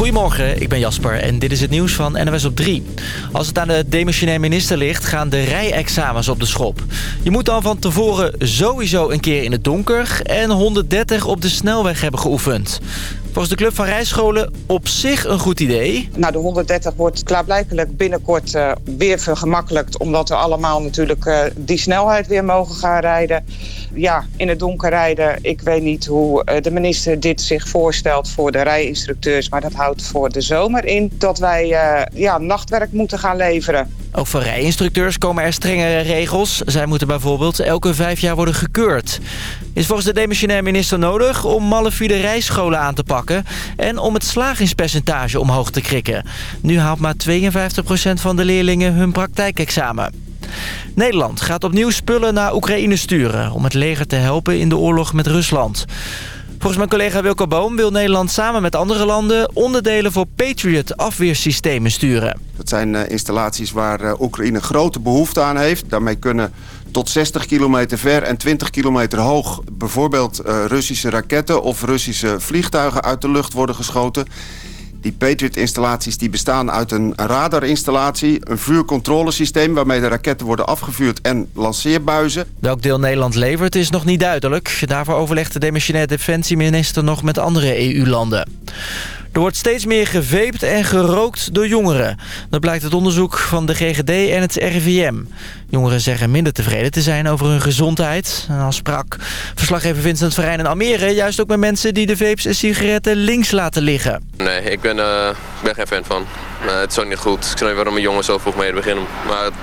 Goedemorgen, ik ben Jasper en dit is het nieuws van NWS op 3. Als het aan de demissionair minister ligt, gaan de rijexamens op de schop. Je moet dan van tevoren sowieso een keer in het donker... en 130 op de snelweg hebben geoefend. Volgens de Club van Rijscholen op zich een goed idee. Nou, de 130 wordt klaarblijkelijk binnenkort uh, weer vergemakkelijkt... omdat we allemaal natuurlijk uh, die snelheid weer mogen gaan rijden. Ja, in het donker rijden. Ik weet niet hoe uh, de minister dit zich voorstelt voor de rijinstructeurs... maar dat houdt voor de zomer in dat wij ja, nachtwerk moeten gaan leveren. Ook voor rijinstructeurs komen er strengere regels. Zij moeten bijvoorbeeld elke vijf jaar worden gekeurd. Is volgens de demissionair minister nodig om malafide rijscholen aan te pakken... en om het slagingspercentage omhoog te krikken. Nu haalt maar 52% van de leerlingen hun praktijkexamen. Nederland gaat opnieuw spullen naar Oekraïne sturen... om het leger te helpen in de oorlog met Rusland. Volgens mijn collega Wilco Boom wil Nederland samen met andere landen... onderdelen voor Patriot afweersystemen sturen. Dat zijn uh, installaties waar uh, Oekraïne grote behoefte aan heeft. Daarmee kunnen tot 60 kilometer ver en 20 kilometer hoog... bijvoorbeeld uh, Russische raketten of Russische vliegtuigen uit de lucht worden geschoten... Die Patriot-installaties die bestaan uit een radarinstallatie... een vuurcontrolesysteem waarmee de raketten worden afgevuurd en lanceerbuizen. Welk deel Nederland levert is nog niet duidelijk. Daarvoor overlegt de demissionair defensieminister nog met andere EU-landen. Er wordt steeds meer geveept en gerookt door jongeren. Dat blijkt uit onderzoek van de GGD en het RIVM. Jongeren zeggen minder tevreden te zijn over hun gezondheid. En als sprak verslaggever Vincent Verijn in Almere... juist ook met mensen die de vapes en sigaretten links laten liggen. Nee, ik ben, uh, ben geen fan van. Uh, het is ook niet goed. Ik snap niet waarom een jongen zo vroeg mee beginnen. Maar het,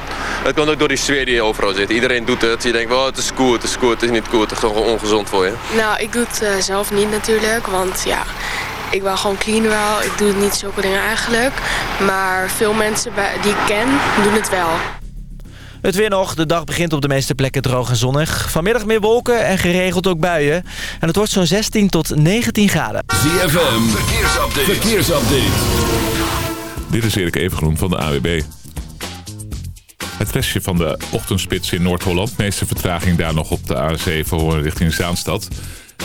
het komt ook door die sfeer die overal zit. Iedereen doet het. Je denkt, wel, het is cool, het is cool, het is niet cool. Het is gewoon ongezond voor je. Nou, ik doe het uh, zelf niet natuurlijk. Want ja, ik wil gewoon clean wel. Ik doe niet zulke dingen eigenlijk. Maar veel mensen die ik ken, doen het wel. Het weer nog. De dag begint op de meeste plekken droog en zonnig. Vanmiddag meer wolken en geregeld ook buien. En het wordt zo'n 16 tot 19 graden. ZFM, verkeersupdate. verkeersupdate. Dit is Erik Evengroen van de AWB. Het restje van de ochtendspits in Noord-Holland. Meeste vertraging daar nog op de A7 horen richting Zaanstad.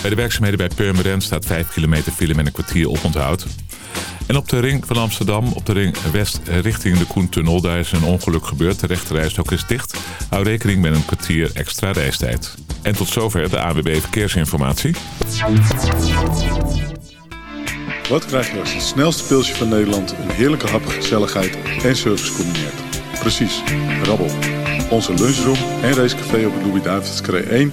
Bij de werkzaamheden bij Purmerend staat 5 kilometer file met een kwartier oponthoud. En op de ring van Amsterdam, op de ring west richting de Koentunnel... daar is een ongeluk gebeurd. De rechterrijstok is dicht. Hou rekening met een kwartier extra reistijd. En tot zover de AWB Verkeersinformatie. Wat krijg je als het snelste pilsje van Nederland... een heerlijke hap, gezelligheid en service combineert? Precies, rabbel. Onze lunchroom en racecafé op de Louis-David's 1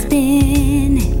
minute.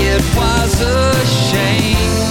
It was a shame.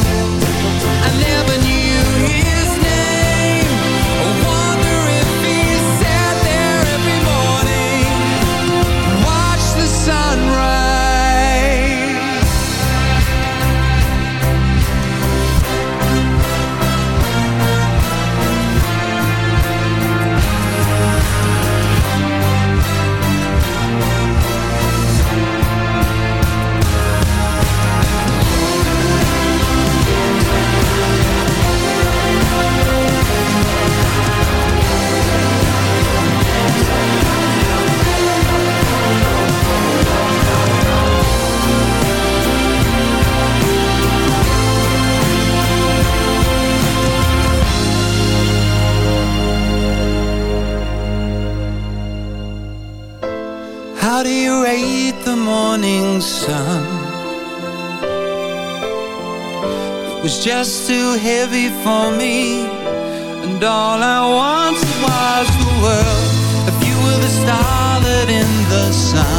Sun? It was just too heavy for me And all I wanted was the world If you were the starlet in the sun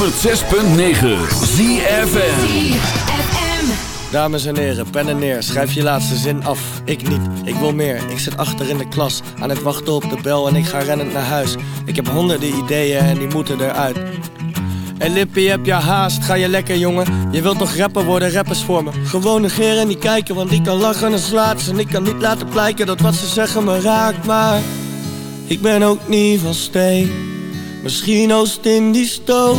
106.9 ZFM. Dames en heren, pen en neer, schrijf je laatste zin af. Ik niet, ik wil meer. Ik zit achter in de klas, aan het wachten op de bel en ik ga rennend naar huis. Ik heb honderden ideeën en die moeten eruit. Hey Lippie, heb je haast? Ga je lekker, jongen? Je wilt toch rapper worden, rappers voor me. Gewoon negeren en niet kijken, want ik kan lachen en slaat ze. En ik kan niet laten blijken dat wat ze zeggen me raakt, maar... Ik ben ook niet van steen. Misschien oost in die stoof.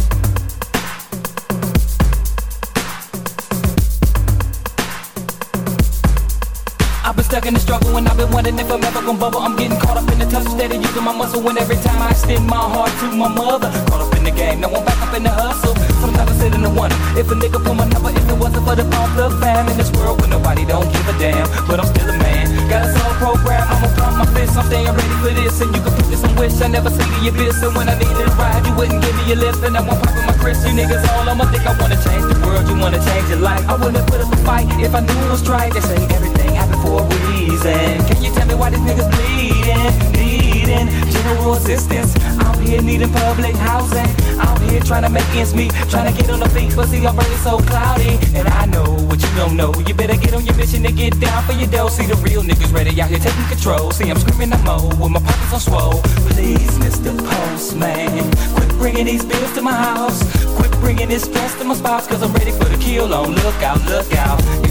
in the struggle and I've been wondering if I'm ever gonna bubble. I'm getting caught up in the touch instead of using my muscle. And every time I extend my heart to my mother, caught up in the game. Now I'm back up in the hustle. Sometimes I sit in the wonder if a nigga pull my number, if it wasn't for the pump the fam in this world where nobody don't give a damn. But I'm still a man. Got a soul program, I'ma pump my fist. I'm staying ready for this. And you can put this on wish. I never see the abyss. And when I needed a ride, you wouldn't give me a lift. And now I'm popping my Chris. You niggas all I'ma think I wanna change the world. You wanna change your life. I wouldn't put up a fight if I knew it was right. They say everything happened for a reason. Can you tell me why these niggas bleeding? Needing general assistance. I'm here needing public housing. I'm here trying to make ends meet. Trying to get on the feet, but see, I'm burning so cloudy. And I know what you don't know. You better get on your mission and get down for your dough. See the real niggas ready out here taking control. See, I'm screaming I'm old with my pockets on swole. Please, Mr. Postman, quit bringing these bills to my house. Quit bringing this stress to my spouse, cause I'm ready for the kill on. Look out, look out. If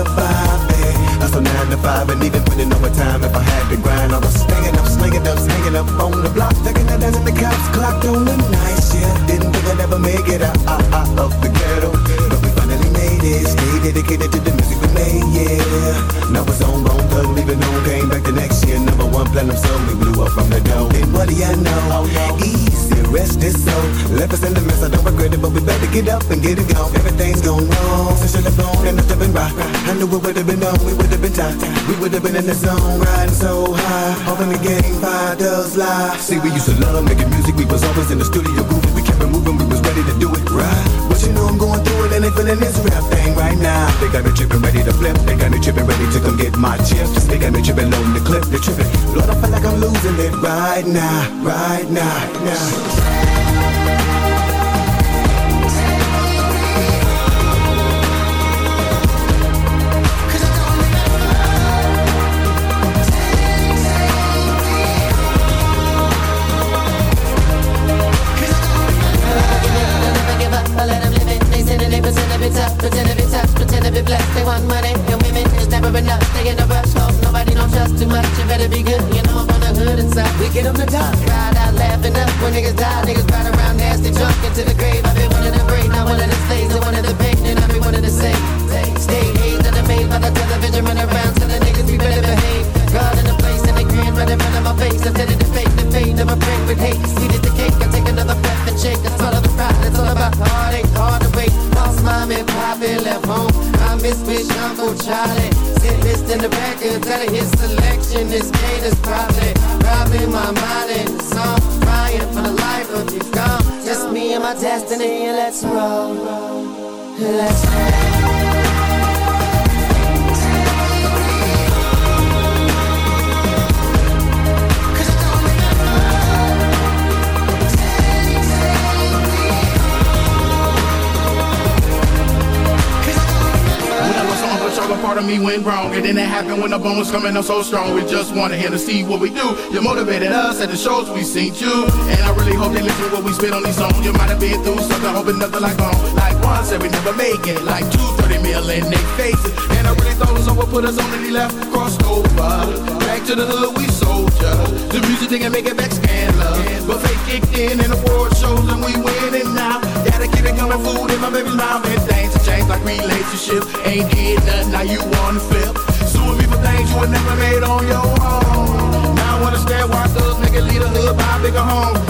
Wild, surviving. Hustle nine to five and even putting overtime if I had to grind. I was slinging up, slinging up, hanging up on the block. Taking the dance at the cops clocked on the night shift. Didn't think I'd ever make it out, out, out of the ghetto. But we finally made it. Stay dedicated to the music we made, yeah. Now it's on, bone thug, leaving on. Came back the next year. Number one platinum song. We blew up from the dome. And what do you know? Oh, Easy, rest is so. Left us in the mess, I don't regret it, but we better get up and get it gone. Everything's gone wrong. Since you left on and nothing right. I knew it would have been on, we would have been tight. We would have been in the zone, riding so high. In the game, five does lie. See, we used to love making music, we was always in the studio grooving. We kept it moving, we was ready to do it right. But you know I'm going through it and they feeling this rap thing right now. They got me tripping, ready to flip. They got me tripping, ready to come get my chips. They got me tripping, loading the clip. They tripping. Lord, I feel like I'm losing it right now, right now, now. It happened when the bone coming up so strong. We just wanted him to see what we do. You motivated us at the shows we seen you. And I really hope they listen to what we spit on these songs. You might have been through something, hoping nothing like home. Like one said we never make it. Like two thirty million 30 mil in they faces. And I really thought someone put us on and he left, crossed over. Back to the hood, we soldier. The music didn't make it back scandalous. But fake kicked in and award shows and we winning now. Gotta keep it coming, food in my baby's mouth. And things have changed like relationships. Ain't did nothing, now you wanna flip. You would never made on your own. Now I understand why thugs make it lead a hood, buy a bigger home.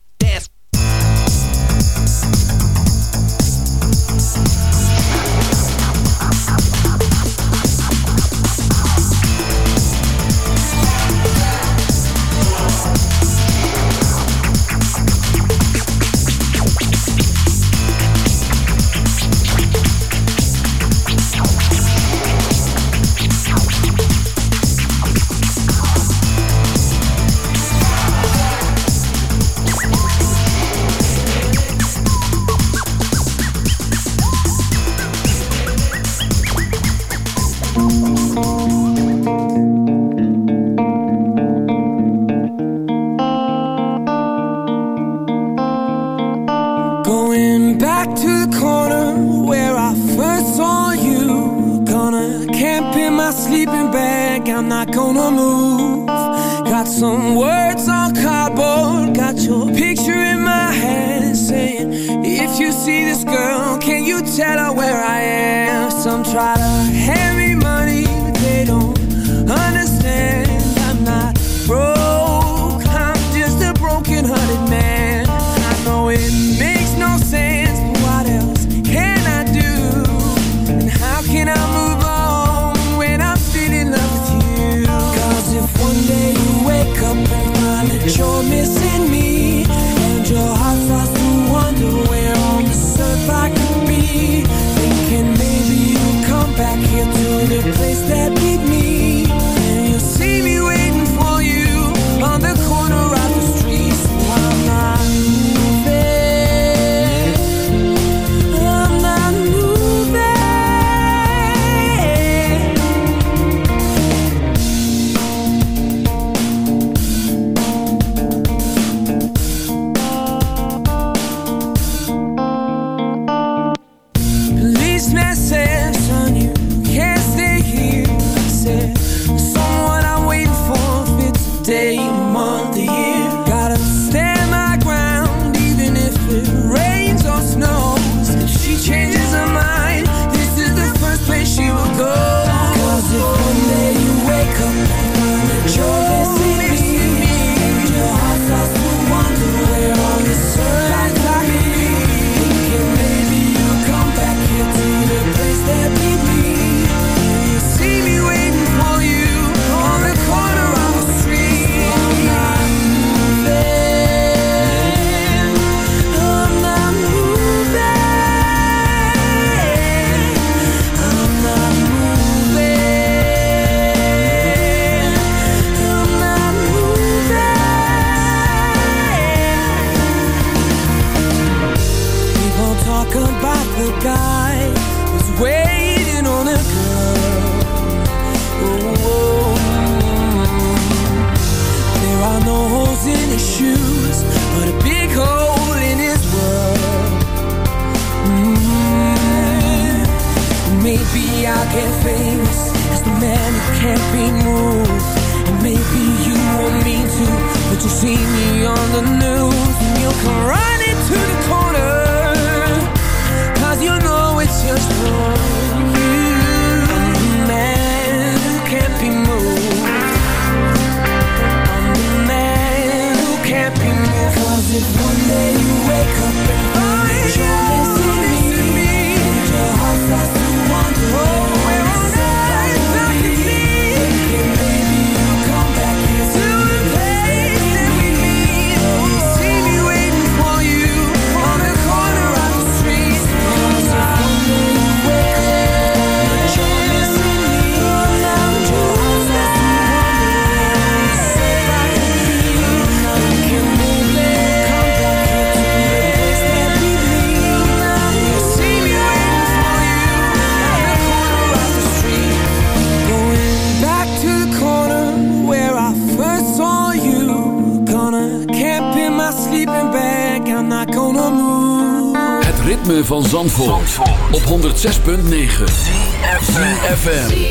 keep me Zandvoort, op 106.9 FM.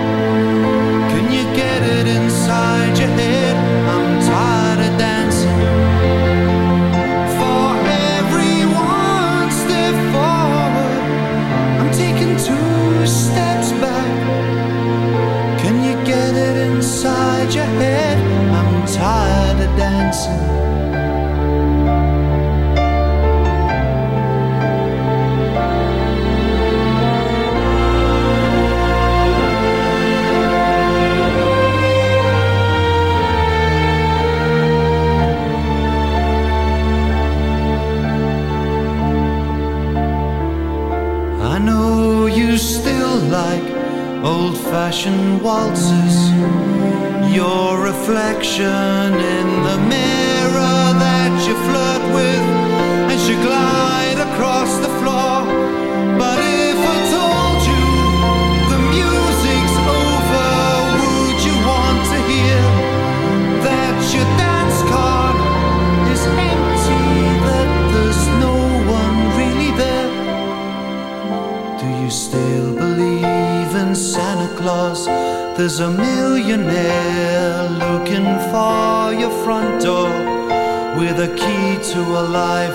old-fashioned waltzes. Your reflection